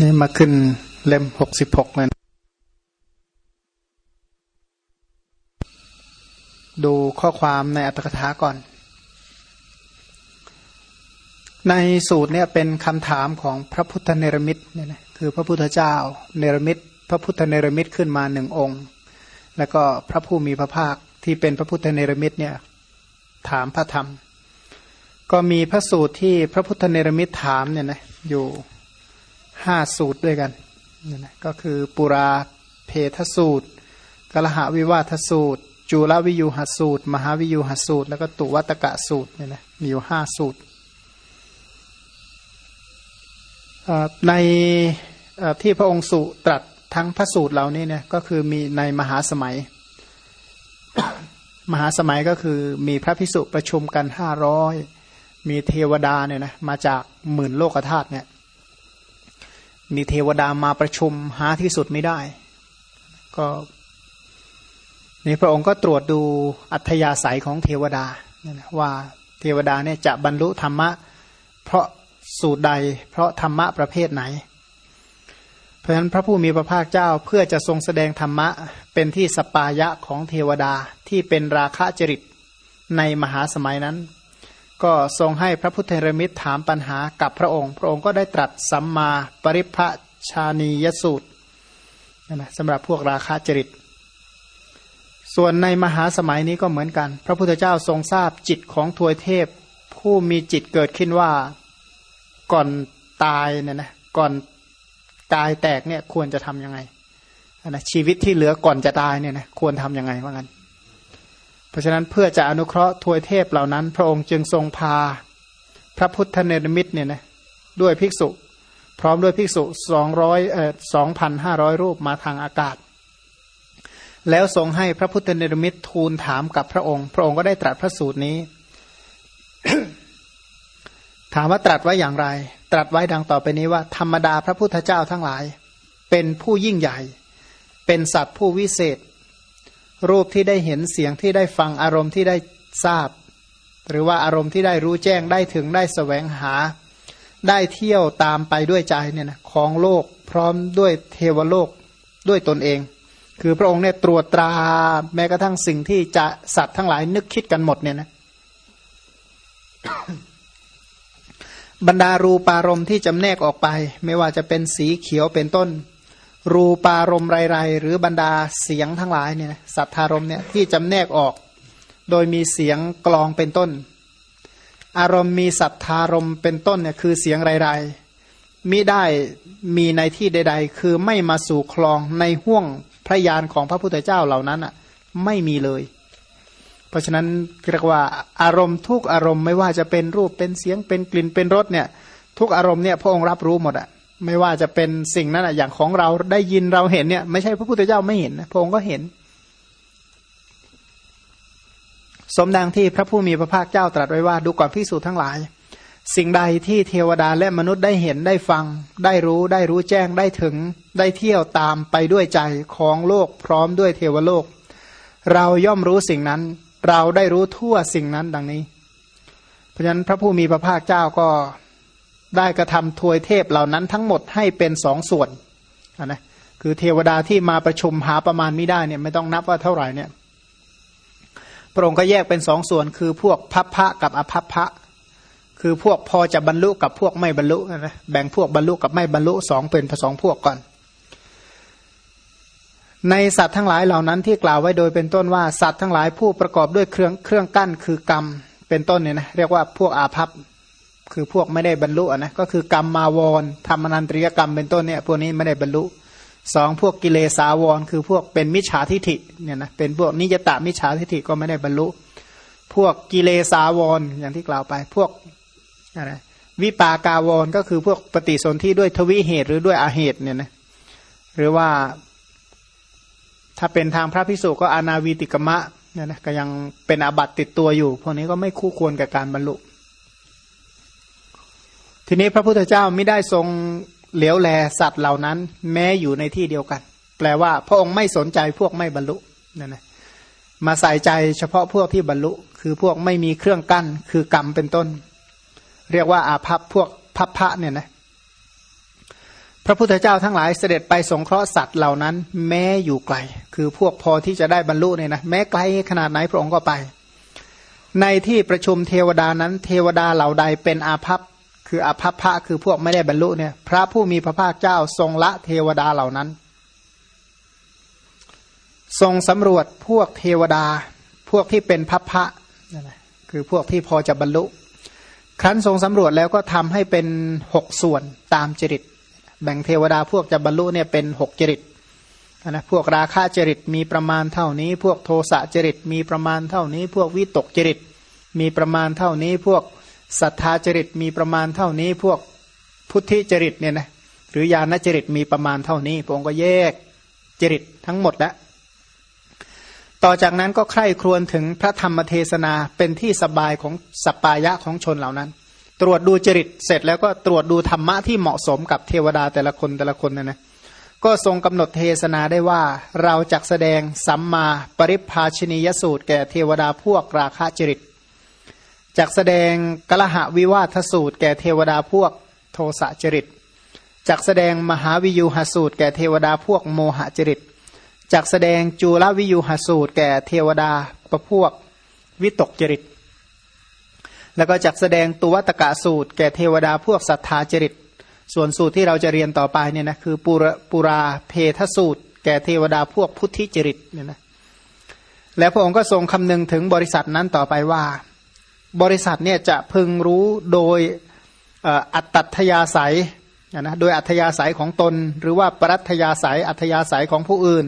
นี่มาขึ้นเล่มหกสิบหกเลยดูข้อความในอัตถกถาก่อน ในสูตรเนี่ยเป็นคำถามของพระพุทธเนรมิตเนี่ยนะคือพระพุทธเจ้าเนรมิต พระพุทธเนรมิตขึ้นมาหนึ่งองค์ แล้วก็พระผู้มีพระภาคที่เป็นพระพุทธเนรมิตเนี่ยถามพระธรรม ก็มีพระสูตรที่พระพุทธเนรมิตถามเนี่ยนะอยู่ ห้าสูตรด้วยกันนี่นะก็คือปุราเพทสูตรกลหาวิวาทสูตร จุลวิยูหสูตร มหาวิยูหสูตร แล้วก็ตุวัตกะสูตรเนี่ยนะมีอยู่ห้าสูตรในที่พระองค์สุตรัสทั้งพระสูตรเหล่านี้เนี่ยก็คือมีในมหาสมัย มหาสมัยก็คือมีพระพิสุประชุมกันห้าร้อยมีเทวดาเนี่ยนะมาจากหมื่นโลกธาตุเนี่ย มีเทวดามาประชุมหาที่สุดไม่ได้ ก็นี่พระองค์ก็ตรวจดูอัธยาศัยของเทวดาว่าเทวดาเนี่ยจะบรรลุธรรมะ เพราะสูตรใด เพราะธรรมะประเภทไหน เพราะฉะนั้นพระผู้มีพระภาคเจ้าเพื่อจะทรงแสดงธรรมะ เป็นที่สปายะของเทวดาที่เป็นราคะจริตในมหาสมัยนั้น ก็ทรงให้พระพุทธเรมิตรถามปัญหากับพระองค์ พระองค์ก็ได้ตรัสสัมมาปริภชานียสูตรนะสำหรับพวกราคาจริต ส่วนในมหาสมัยนี้ก็เหมือนกัน พระพุทธเจ้าทรงทราบจิตของทวยเทพ ผู้มีจิตเกิดขึ้นว่าก่อนตายเนี่ยนะก่อนตายแตกเนี่ยควรจะทํำยังไงนะชีวิตที่เหลือก่อนจะตายเนี่ยนะควรทํำยังไงว่างั้น ราะฉะนั้นเพื่อจะอนุเคราะห์ทวยเทพเหล่านั้น พระองค์จึงทรงพา พระพุทธเนรมิตเนี่ยนะด้วยภิกษุ พร้อมด้วยภิกษุสองร้อยเอ่อสองพันห้าร้อยรูปมาทางอากาศ แล้วทรงให้พระพุทธเนรมิตทูลถามกับพระองค์ พระองค์ก็ได้ตรัสพระสูตรนี้ ถามว่าตรัสไว้อย่างไร ตรัสไว้ดังต่อไปนี้ว่า ธรรมดาพระพุทธเจ้าทั้งหลาย เป็นผู้ยิ่งใหญ่ เป็นสัตว์ผู้วิเศษ รูปที่ได้เห็นเสียงที่ได้ฟังอารมณ์ที่ได้ทราบ หรือว่าอารมณ์ที่ได้รู้แจ้งได้ถึงได้สแสวงหา ได้เที่ยวตามไปด้วยใจเนี่ยนะของโลกพร้อมด้วยเทวโลกด้วยตนเอง คือพระองค์เนี่ยตรวจตราแม้กระทั่งสิ่งที่จะสัตว์ทั้งหลายนึกคิดกันหมดเนี่ยนะบรรดารูปารมณ์ที่จำแนกออกไป ไม่ว่าจะเป็นสีเขียวเป็นต้น รูปารมณ์ไรๆหรือบรรดาเสียงทั้งหลายเนี่ยสัทธารมเนี่ยที่จำแนกออก โดยมีเสียงกลองเป็นต้น อารมณ์มีสัทธารมเป็นต้นเนี่ยคือเสียงไรๆมิได้มีในที่ใด ๆ คือไม่มาสู่คลองในห่วงพระยานของพระพุทธเจ้าเหล่านั้นอะไม่มีเลย เพราะฉะนั้นเรียกว่าอารมณ์ทุกอารมณ์ไม่ว่าจะเป็นรูปเป็นเสียงเป็นกลิ่นเป็นรสเนี่ย ทุกอารมณ์เนี่ยพระองค์รับรู้หมดอะ ไม่ว่าจะเป็นสิ่งนั้นอะอย่างของเราได้ยินเราเห็นเนี่ย ไม่ใช่พระพุทธเจ้าไม่เห็นนะพระองค์ก็เห็น สมดังที่พระผู้มีพระภาคเจ้าตรัสไว้ว่าดูก่อนพิสูจน์ทั้งหลาย สิ่งใดที่เทวดาและมนุษย์ได้เห็นได้ฟัง ได้รู้ได้รู้แจ้งได้ถึง ได้เที่ยวตามไปด้วยใจของโลกพร้อมด้วยเทวโลก เราย่อมรู้สิ่งนั้น เราได้รู้ทั่วสิ่งนั้นดังนี้ เพราะฉะนั้นพระผู้มีพระภาคเจ้าก็ ได้กระทำทวยเทพเหล่านั้นทั้งหมดให้เป็นสองส่วนนะคือเทวดาที่มาประชุมหาประมาณไม่ได้เนี่ยไม่ต้องนับว่าเท่าไหร่เนี่ยพระองค์ก็แยกเป็นสองส่วนคือพวกพัพพะกับอภัพพะ คือพวกพอจะบรรลุกับพวกไม่บรรลุนะแบ่งพวกบรรลุกับไม่บรรลุสองเป็นสองพวกก่อน ในสัตว์ทั้งหลายเหล่านั้นที่กล่าวไว้โดยเป็นต้นว่าสัตว์ทั้งหลายผู้ประกอบด้วยเครื่องเครื่องกั้นคือกรรมเป็นต้นเนี่ยนะเรียกว่าพวกอาภัพ คือพวกไม่ได้บรรลุนะก็คือกรรมมาวรธรรมนันตริยกรรมเป็นต้นเนี่ยพวกนี้ไม่ได้บรรลุสองพวกกิเลสาวร คือพวกเป็นมิจฉาทิฐิเนี่ยนะเป็นพวกนิยตามิจฉาทิฐิก็ไม่ได้บรรลุ พวกกิเลสาวรอย่างที่กล่าวไปพวกอะไรวิปากาวรก็คือพวกปฏิสนธิด้วยทวิเหตุหรือด้วยอาเหตุเนี่ยนะหรือว่าถ้าเป็นทางพระพิสุก็อนาวีติกมะเนี่ยนะก็ยังเป็นอาบัติติดตัวอยู่ พวกนี้ก็ไม่คู่ควรกับการบรรลุ ทีนี้พระพุทธเจ้าไม่ได้ทรงเหลียวแลสัตว์เหล่านั้น แม้อยู่ในที่เดียวกัน แปลว่าพระองค์ไม่สนใจพวกไม่บรรลุนั่นนะมาใส่ใจเฉพาะพวกที่บรรลุ คือพวกไม่มีเครื่องกั้น คือกรรมเป็นต้น เรียกว่าอาภัพพวกพัพพะเนี่ยนะพระพุทธเจ้าทั้งหลายเสด็จไปสงเคราะห์สัตว์เหล่านั้น แม้อยู่ไกล คือพวกพอที่จะได้บรรลุเนี่ยนะแม้ไกลขนาดไหนพระองค์ก็ไป ในที่ประชุมเทวดานั้น เทวดาเหล่าใดเป็นอาภัพ คืออภัพพระคือพวกไม่ได้บรรลุเนี่ย พระผู้มีพระภาคเจ้าทรงละเทวดาเหล่านั้น ทรงสำรวจพวกเทวดา พวกที่เป็นพัพพะคือพวกที่พอจะบรรลุ ครั้นทรงสำรวจแล้วก็ทำให้เป็นหกส่วนตามจริต แบ่งเทวดาพวกจะบรรลุเนี่ยเป็นหกจริตนะพวกราคะจริตมีประมาณเท่านี้ พวกโทสะจริตมีประมาณเท่านี้ พวกวิตกจริตมีประมาณเท่านี้พวก ศรัทธาจริตมีประมาณเท่านี้ พวกพุทธิจริตเนี่ยนะหรือญาณจริตมีประมาณเท่านี้พระองค์ก็แยกจริตทั้งหมดแล้วต่อจากนั้นก็ใคร่ครวญถึงพระธรรมเทศนาเป็นที่สบายของสปายะของชนเหล่านั้น ตรวจดูจริตเสร็จแล้วก็ตรวจดูธรรมะที่เหมาะสมกับเทวดาแต่ละคนแต่ละคนนะนะก็ทรงกำหนดเทศนาได้ว่าเราจะแสดงสัมมาปริภาชนียสูตรแก่เทวดาพวกราคะจริต จากแสดงกละหะวิวาทสูตร แก่เทวดาพวกโทสะจริตจากแสดงมหาวิยูหสูตร แก่เทวดาพวกโมหจริตจากแสดงจูลวิยูหสูตร แก่เทวดาประพวกวิตกจริต แล้วก็จักแสดงตัวตกะสูตร แก่เทวดาพวกศรัทธาจริต ส่วนสูตรที่เราจะเรียนต่อไปเนี่ยนะคือปุรปุราเพทสูตร แก่เทวดาพวกพุทธิจริตเนี่ยนะแล้วพระองค์ก็ทรงคำนึงถึงบริษัทนั้นต่อไปว่า บริษัทเนี่ยจะพึงรู้โดยอัตตยาศัยนะโดยอัธยาศัยของตน หรือว่าปรัตยาศัยอัธยาศัยของผู้อื่น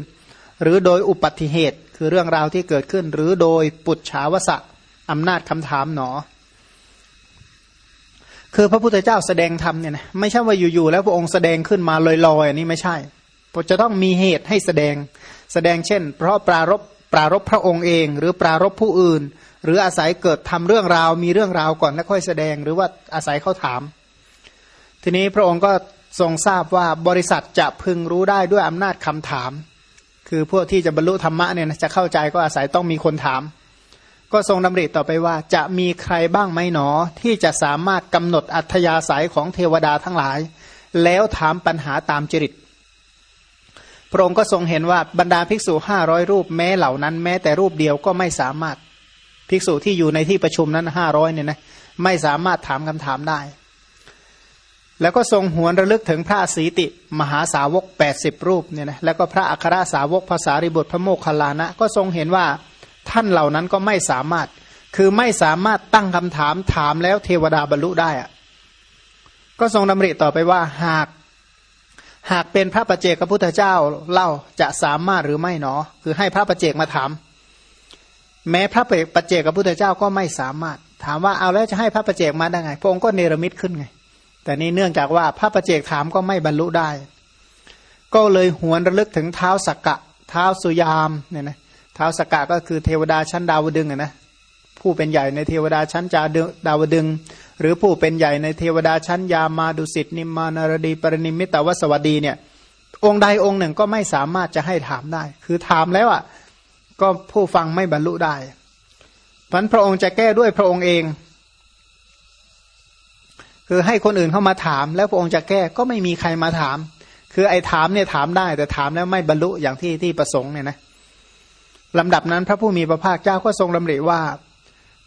หรือโดยอุปัติเหตุคือเรื่องราวที่เกิดขึ้น หรือโดยปุจฉาวสะอำนาจคำถามหนอ คือพระพุทธเจ้าแสดงธรรมเนี่ยนะไม่ใช่ว่าอยู่ๆแล้วพระองค์แสดงขึ้นมาลอยๆอันนี้ไม่ใช่จะต้องมีเหตุให้แสดงแสดงเช่น เพราะปรารบปรารบพระองค์เอง หรือปรารบผู้อื่น หรืออาศัยเกิดทำเรื่องราวมีเรื่องราวก่อนแล้วค่อยแสดง หรือว่าอาศัยเขาถาม ทีนี้พระองค์ก็ทรงทราบว่าบริษัทจะพึงรู้ได้ด้วยอำนาจคำถาม คือพวกที่จะบรรลุธรรมะเนี่ยจะเข้าใจก็อาศัยต้องมีคนถาม ก็ทรงดำริต่อไปว่า จะมีใครบ้างไหมหนอ ที่จะสามารถกำหนดอัธยาศัยของเทวดาทั้งหลาย แล้วถามปัญหาตามจริตพระองค์ก็ทรงเห็นว่าบรรดาภิกษุห้าร้อยรูปแม้เหล่านั้น แม้แต่รูปเดียวก็ไม่สามารถ ภิกษุที่อยู่ในที่ประชุมนั้นห้าร้อยเนี่ยนะไม่สามารถถามคำถามได้ แล้วก็ทรงหวนระลึกถึงพระสีติ มหาสาวก 80 รูปเนี่ยนะแล้วก็พระอัครสาวกภาษาริบุตรพระโมคคัลลานะ ก็ทรงเห็นว่าท่านเหล่านั้นก็ไม่สามารถคือไม่สามารถตั้งคำถามถามแล้วเทวดาบรรลุได้อะก็ทรงดำริต่อไปว่าหาก หากเป็นพระประเจกพระพุทธเจ้าเล่าจะสามารถหรือไม่หนอ คือให้พระประเจกมาถาม แม้พระประเจกพระพุทธเจ้าก็ไม่สามารถ ถามว่าเอาแล้วจะให้พระประเจกมาได้ไง พระองค์ก็เนรมิตขึ้นไง แต่นี่เนื่องจากว่าพระประเจกถามก็ไม่บรรลุได้ ก็เลยหวนระลึกถึงเท้าสักกะ เท้าสุยามเนี่ยนะเท้าวสกกะก็คือเทวดาชั้นดาวดึงนะผู้เป็นใหญ่ในเทวดาชั้นจาดาวดึง หรือผู้เป็นใหญ่ในเทวดาชั้นยามาดุสิตนิมานารดีปรินิมิตวสวัสดีเนี่ย องค์ใดองค์หนึ่งก็ไม่สามารถจะให้ถามได้ คือถามแล้วอะ ก็ผู้ฟังไม่บรรลุได้พันพระองค์จะแก้ด้วยพระองค์เอง คือให้คนอื่นเข้ามาถาม แล้วพระองค์จะแก้ก็ไม่มีใครมาถาม คือไอ้ถามเนี่ยถามได้ แต่ถามแล้วไม่บรรลุอย่างที่ที่ประสงค์เนี่ยนะลำดับนั้นพระผู้มีพระภาคเจ้าก็ทรงดำริว่า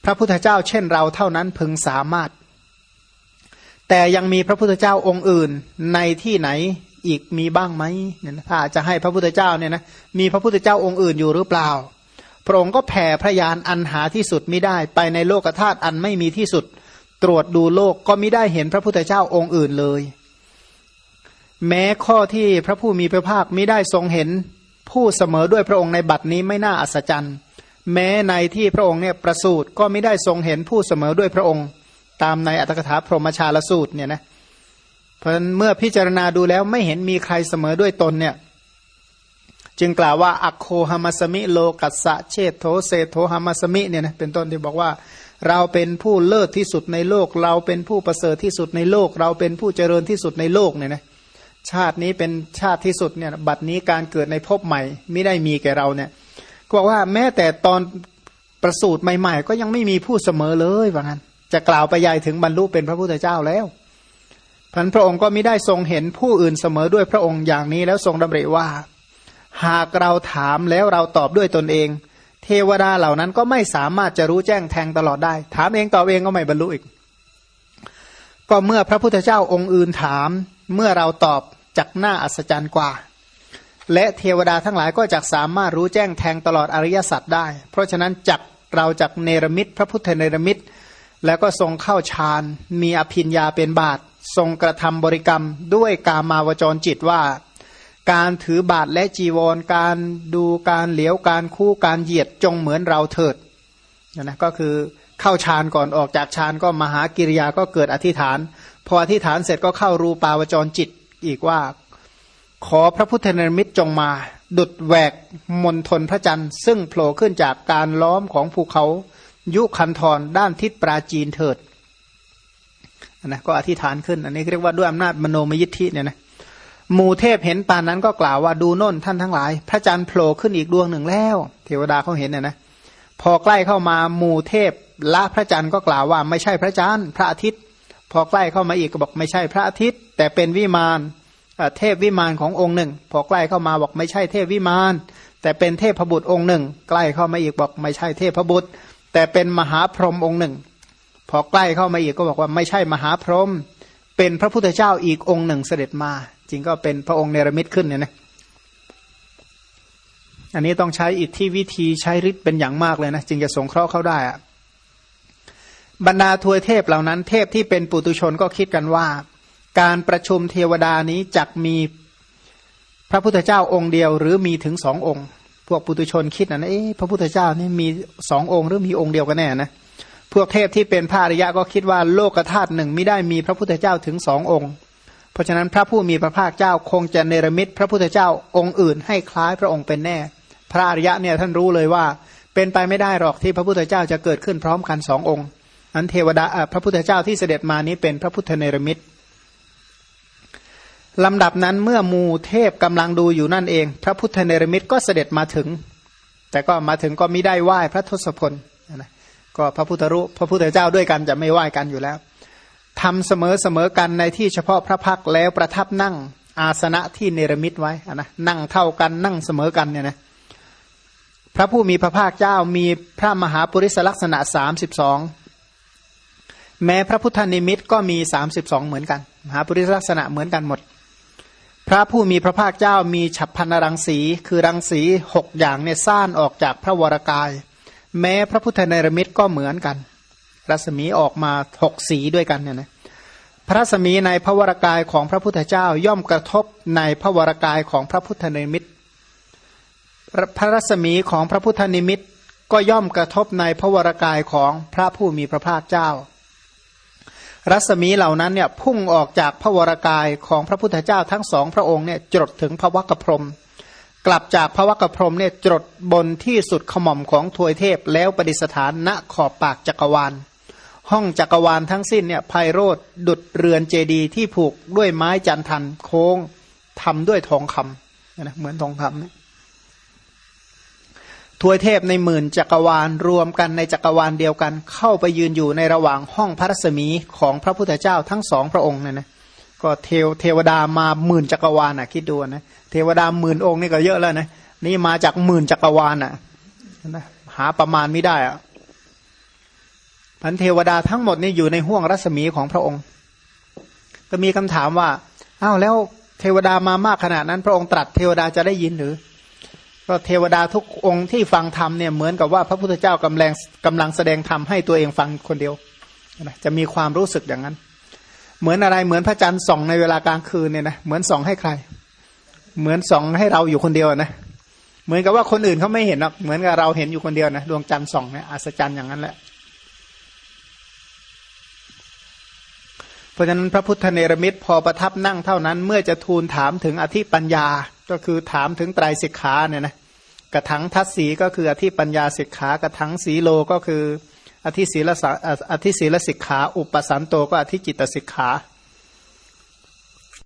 พระพุทธเจ้าเช่นเราเท่านั้นพึงสามารถ แต่ยังมีพระพุทธเจ้าองค์อื่นในที่ไหน อีกมีบ้างไหมเนี่ยถ้าจะให้พระพุทธเจ้าเนี่ยนะมีพระพุทธเจ้าองค์อื่นอยู่หรือเปล่า พระองค์ก็แผ่พระยานอันหาที่สุดไม่ได้ไปในโลกธาตุอันไม่มีที่สุด ตรวจดูโลกก็ไม่ได้เห็นพระพุทธเจ้าองค์อื่นเลย แม้ข้อที่พระผู้มีพระภาคไม่ได้ทรงเห็นผู้เสมอด้วยพระองค์ในบัดนี้ไม่น่าอัศจรรย์แม้ในที่พระองค์เนี่ยประสูติก็ไม่ได้ทรงเห็นผู้เสมอด้วยพระองค์ ตามในอัตถกถาพรหมชาลสูตรเนี่ยนะ เพราะเมื่อพิจารณาดูแล้วไม่เห็นมีใครเสมอด้วยตนเนี่ย จึงกล่าวว่าอัคโคหามัสมิโลกัสสะเชตโธเศโธหามัสมิเนี่ยนะเป็นต้นที่บอกว่า เราเป็นผู้เลิศที่สุดในโลก เราเป็นผู้ประเสริฐที่สุดในโลก เราเป็นผู้เจริญที่สุดในโลกเนี่ยนะชาตินี้เป็นชาติที่สุดเนี่ยบัดนี้การเกิดในภพใหม่ไม่ได้มีแก่เราเนี่ยก็บอกว่าแม้แต่ตอนประสูติใหม่ ๆ ก็ยังไม่มีผู้เสมอเลยว่างั้นจะกล่าวไปใหญ่ถึงบรรลุเป็นพระพุทธเจ้าแล้ว พันพระองค์ก็ไม่ได้ทรงเห็นผู้อื่นเสมอด้วยพระองค์อย่างนี้แล้วทรงดำริว่า หากเราถามแล้วเราตอบด้วยตนเอง เทวดาเหล่านั้นก็ไม่สามารถจะรู้แจ้งแทงตลอดได้ ถามเองตอบเองก็ไม่บรรลุอีก ก็เมื่อพระพุทธเจ้าองค์อื่นถาม เมื่อเราตอบจักหน้าอัศจรรย์กว่า และเทวดาทั้งหลายก็จักสามารถรู้แจ้งแทงตลอดอริยสัจได้ เพราะฉะนั้นจักเราจักเนรมิต พระพุทธเนรมิต แล้วก็ทรงเข้าฌานมีอภิญญาเป็นบาท ทรงกระทำบริกรรมด้วยกามาวจรจิตว่า การถือบาทและจีวร การดูการเหลียวการคู่การเหยียดจงเหมือนเราเถิดนะก็คือเข้าฌานก่อนออกจากฌานก็มหากิริยาก็เกิดอธิษฐาน พออธิษฐานเสร็จก็เข้ารูปาวจรจิตอีกว่า ขอพระพุทธเนรมิตจงมา ดุดแหวกมนทนพระจันทร์ ซึ่งโผล่ขึ้นจากการล้อมของภูเขา ยุคันธรด้านทิศปราจีนเถิด นะก็อธิษฐานขึ้น อันนี้เรียกว่าด้วยอำนาจมโนมยิทธิเนี่ยนะมูเทพเห็นปานนั้นก็กล่าวว่าดูโน่นท่านทั้งหลาย พระจันทร์โผล่ขึ้นอีกดวงหนึ่งแล้ว เทวดาเขาเห็นเนี่ยนะพอใกล้เข้ามามูเทพละพระจันทร์ก็กล่าวว่าไม่ใช่พระจันทร์พระอาทิตย์ พอใกล้เข้ามาอีกก็บอกไม่ใช่พระอาทิตย์ แต่เป็นวิมานเทพวิมานขององค์หนึ่ง พอใกล้เข้ามาบอกไม่ใช่เทพวิมานแต่เป็นเทพพบุตรองค์หนึ่ง ใกล้เข้ามาอีกบอกไม่ใช่เทพพบุตรแต่เป็นมหาพรหมองค์หนึ่ง พอใกล้เข้ามาอีกก็บอกว่าไม่ใช่มหาพรหมเป็นพระพุทธเจ้าอีกองค์หนึ่งเสด็จมา จริงก็เป็นพระองค์เนรมิตขึ้นเนี่ยนะอันนี้ต้องใช้อิทธิวิธีใช้ฤทธิ์เป็นอย่างมากเลยนะจึงจะสงเคราะห์เข้าได้อะบรรดาทวยเทพเหล่านั้น เทพที่เป็นปุตุชนก็คิดกันว่า การประชุมเทวดานี้จักมีพระพุทธเจ้าองค์เดียวหรือมีถึงสององค์ พวกปุตุชนคิดนะเอ๊ะพระพุทธเจ้านี่มีสององค์หรือมีองค์เดียวกันแน่นะ พวกเทพที่เป็นพระอริยะก็คิดว่าโลกธาตุหนึ่งไม่ได้มีพระพุทธเจ้าถึงสององค์ เพราะฉะนั้นพระผู้มีพระภาคเจ้าคงจะเนรมิตพระพุทธเจ้าองค์อื่น ให้คล้ายพระองค์เป็นแน่ พระอริยะเนี่ยท่านรู้เลยว่า เป็นไปไม่ได้หรอกที่พระพุทธเจ้าจะเกิดขึ้นพร้อมกันสององค์นั้นเทวดาพระพุทธเจ้าที่เสด็จมานี้เป็นพระพุทธเนรมิตลำดับนั้นเมื่อมูเทพกำลังดูอยู่นั่นเอง พระพุทธเนรมิตก็เสด็จมาถึง แต่ก็มาถึงก็ไม่ได้ไหว้พระทศพลนะ ก็พระพุทธรูปพระพุทธเจ้าด้วยกันจะไม่ไหว้กันอยู่แล้วทำเสมอเสมอกันในที่เฉพาะพระพักแล้วประทับนั่งอาสนะที่เนรมิตไว้นะนั่งเท่ากันนั่งเสมอกันเนี่ยนะพระผู้มีพระภาคเจ้ามีพระมหาปุริสลักษณะสามสิบสองแม้พระพุทธนิมิตก็มีสามสิบสองเหมือนกัน มหาปุริสลักษณะเหมือนกันหมด พระผู้มีพระภาคเจ้ามีฉับพันรังสีคือรังสีหกอย่างเนี่ยซ่านออกจากพระวรกาย แม้พระพุทธเนรมิตก็เหมือนกัน รัศมีออกมาหกสีด้วยกันเนี่ยนะพระรัศมีในพระวรากายของพระพุทธเจ้าย่อมกระทบในพระวรากายของพระพุทธเนรมิตพระรัศมีของพระพุทธนิมิตก็ย่อมกระทบในพระวรากายของพระผู้มีพระภาคเจ้า รัศมีเหล่านั้นเนี่ยพุ่งออกจากพระวรากายของพระพุทธเจ้าทั้งสองพระองค์เนี่ยจดถึงพระวักพรม กลับจากพระวกพรมเนี่ยจดบนที่สุดขม่อมของทวยเทพแล้วประดิษฐานณขอบปากจักรวาล ห้องจักรวาลทั้งสิ้นเนี่ยไพโรธดุดเรือนเจดีที่ผูกด้วยไม้จันทันโค้งทำด้วยทองคำนะเหมือนทองคำเนี่ยทวยเทพในหมื่นจักรวาลรวมกันในจักรวาลเดียวกัน เข้าไปยืนอยู่ในระหว่างห้องพระรัศมีของพระพุทธเจ้าทั้งสองพระองค์เนี่ยนะ ก็เทวเทวดามาหมื่นจักรวาลอะ คิดดูนะเทวดาหมื่นองค์นี่ก็เยอะแล้วนะนี่มาจากหมื่นจักรวาลอะนะหาประมาณไม่ได้อะพันเทวดาทั้งหมดนี่อยู่ในห่วงรัศมีของพระองค์ ก็มีคำถามว่าอ้าวแล้วเทวดามามากขนาดนั้น พระองค์ตรัสเทวดาจะได้ยินหรือก็เทวดาทุกองค์ที่ฟังธรรมเนี่ยเหมือนกับว่าพระพุทธเจ้ากำลังกำลังแสดงธรรมให้ตัวเองฟังคนเดียวจะมีความรู้สึกอย่างนั้น เหมือนอะไรเหมือนพระจันทร์ส่องในเวลากลางคืนเนี่ยนะเหมือนส่องให้ใคร เหมือนส่องให้เราอยู่คนเดียวนะเหมือนกับว่าคนอื่นเขาไม่เห็นหรอกเหมือนกับเราเห็นอยู่คนเดียวนะดวงจันทร์ส่องเนี่ยอัศจรรย์อย่างนั้นแหละเพราะฉะนั้นพระพุทธเนรมิตพอประทับนั่งเท่านั้น เมื่อจะทูลถามถึงอธิปัญญาก็คือถามถึงไตรสิกขาเนี่ยนะกระถังทัศสีก็คืออธิปัญญาสิกขากระถังสีโลก็คือ อธิศีลสิกขา อุปสันโตก็อธิจิตสิกขา